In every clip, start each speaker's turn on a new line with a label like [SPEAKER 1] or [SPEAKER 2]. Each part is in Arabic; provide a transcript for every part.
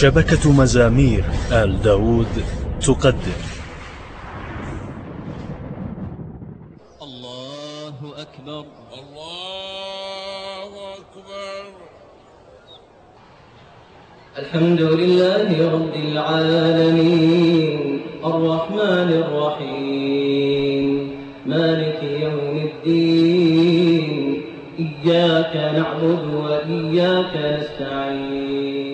[SPEAKER 1] شبكة مزامير آل داود تقدم.
[SPEAKER 2] الله أكبر.
[SPEAKER 3] الله أكبر.
[SPEAKER 2] الحمد لله رب العالمين. الرحمن الرحيم. مالك يوم الدين. إياك نعبد وإياك نستعين.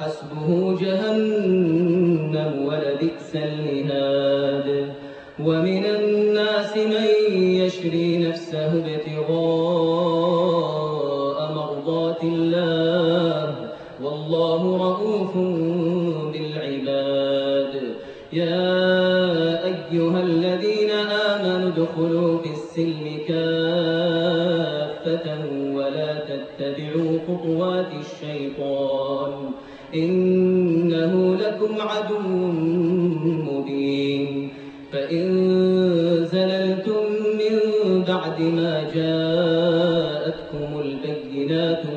[SPEAKER 2] فحسبه جهنم ولبئس المهاد.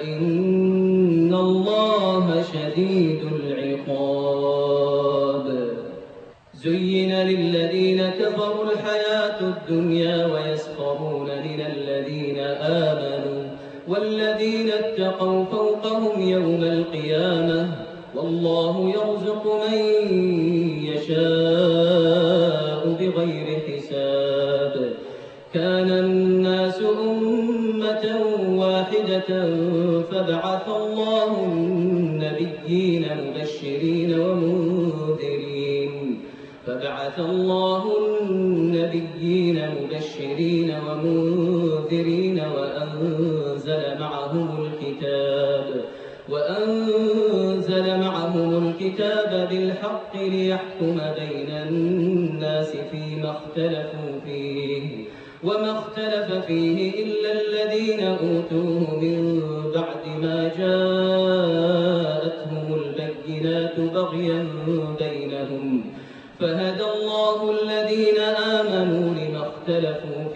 [SPEAKER 2] فإن مبشرين ومنذرين وأنزل معهم الكتاب وأنزل معهم الكتاب بالحق ليحكم بين الناس فيما اختلفوا فيه وما اختلف فيه إلا الذين أوتوه من بعد ما جاءتهم البينات بغيا بينهم فهدى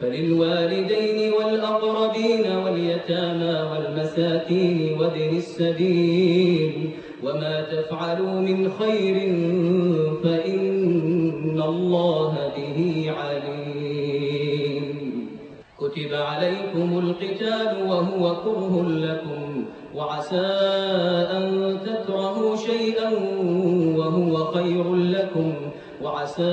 [SPEAKER 2] فللوالدين والأقربين واليتامى والمساكين وابن السبيل. وما تفعلوا من خير فإن الله به عليم. كتب عليكم القتال وهو كره لكم وعسى أن تكرهوا شيئا وهو خير لكم وعسى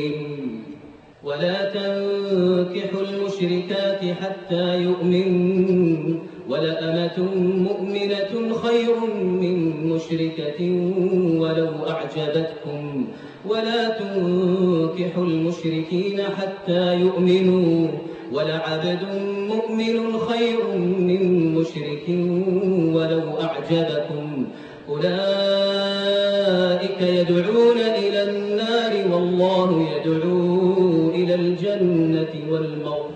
[SPEAKER 2] ولا تنكحوا المشركات حتى يؤمنوا ولأمة مؤمنة خير من مشركة ولو أعجبتكم. ولا تنكحوا المشركين حتى يؤمنوا ولعبد مؤمن خير من مشرك ولو أعجبكم. أولئك يدعون إلى النار والله يدعو إلى الجنة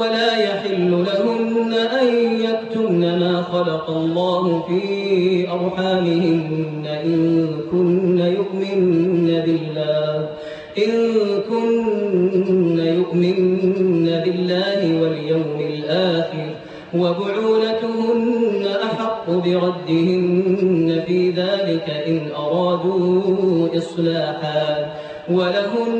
[SPEAKER 2] ولا يحل لهن أن يكتمن ما خلق الله في أرحامهن. إن كن يؤمن بالله إن كن يؤمن بالله واليوم الآخر. وبعولتهن أحق بردهن في ذلك إن أرادوا إصلاحا. ولهن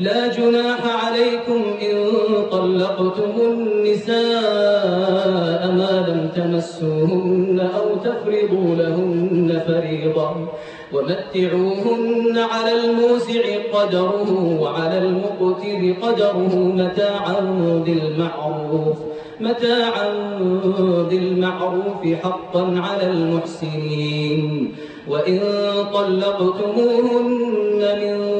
[SPEAKER 2] لا جناح عليكم إن طلقتم النساء ما لم تمسوهن أو تفرضوا لهن فريضة ومتعوهن على الموسع قدره وعلى المقتل قدره متاعا بالمعروف متاعا بالمعروف حقا على المحسنين. وإن طلقتموهن من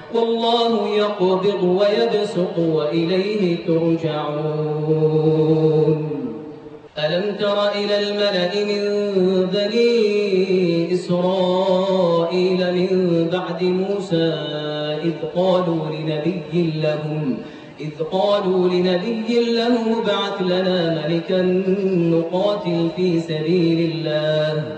[SPEAKER 2] والله يقبض ويبسط وإليه ترجعون. ألم تر إلى الملأ من بني إسرائيل من بعد موسى إذ قالوا لنبي لهم إذ قالوا لنبي له ابعث لنا ملكا نقاتل في سبيل الله.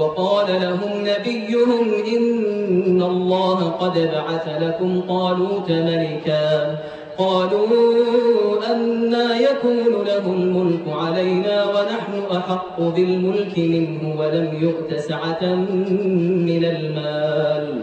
[SPEAKER 2] وقال لهم نبيهم إن الله قد بعث لكم طالوت ملكا. قالوا أنا يكون له الملك علينا ونحن أحق بالملك منه ولم يؤت سعة من المال.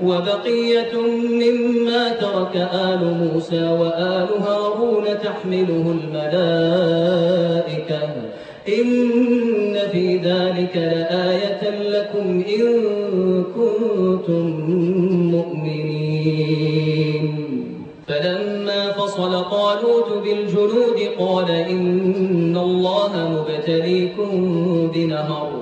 [SPEAKER 2] وبقية مما ترك آل موسى وآل هارون تحمله الملائكة. إن في ذلك لآية لكم إن كنتم مؤمنين. فلما فصل طالوت بالجنود قال إن الله مبتليكم بنهر.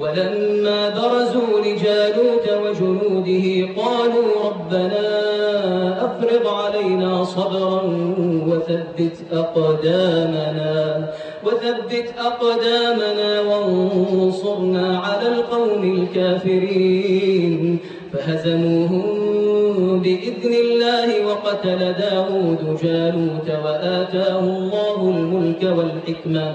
[SPEAKER 2] ولما برزوا لجالوت وجنوده قالوا ربنا أفرض علينا صبرا وثبت أقدامنا وثبت أقدامنا وانصرنا على القوم الكافرين. فهزموهم بإذن الله وقتل داود جالوت وآتاه الله الملك والحكمة.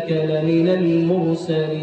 [SPEAKER 2] إنك لمن المرسلين.